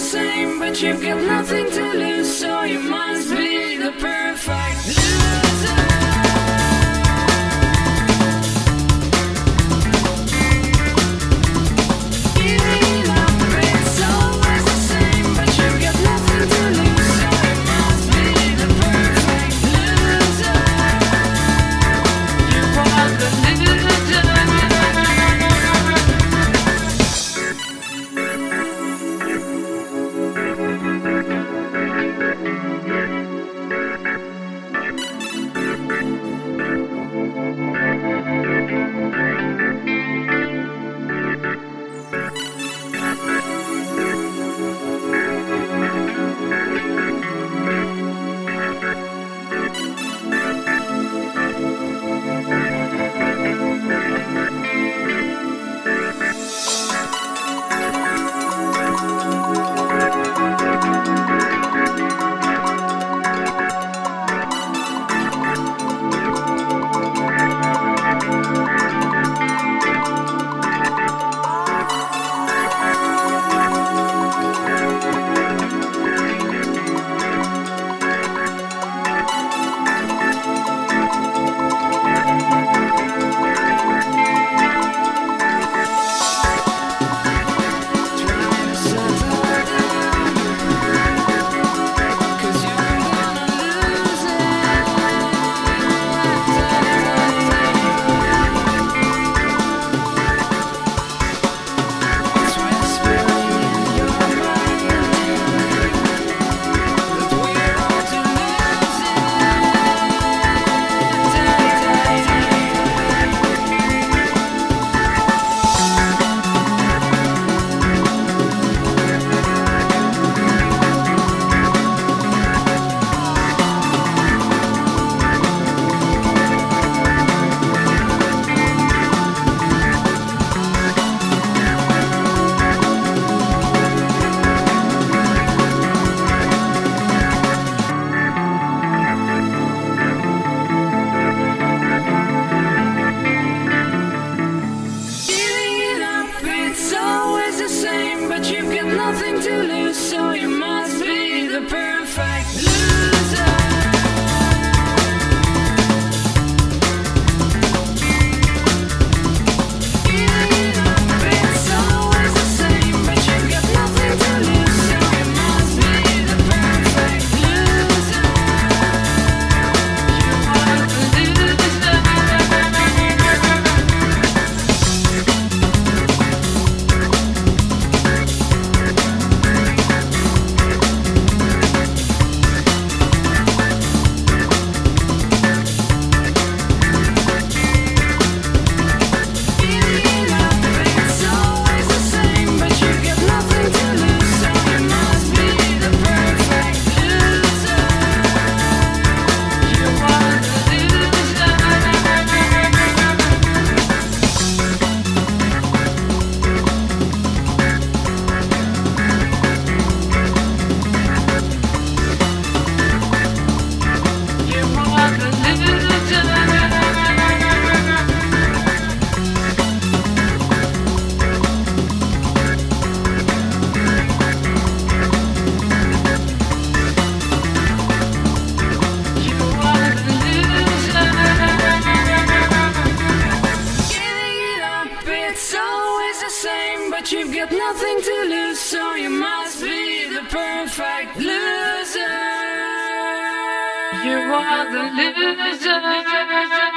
same, but you've got nothing to lose, so you might. Got nothing to lose, so you must be the perfect loser. You are the loser.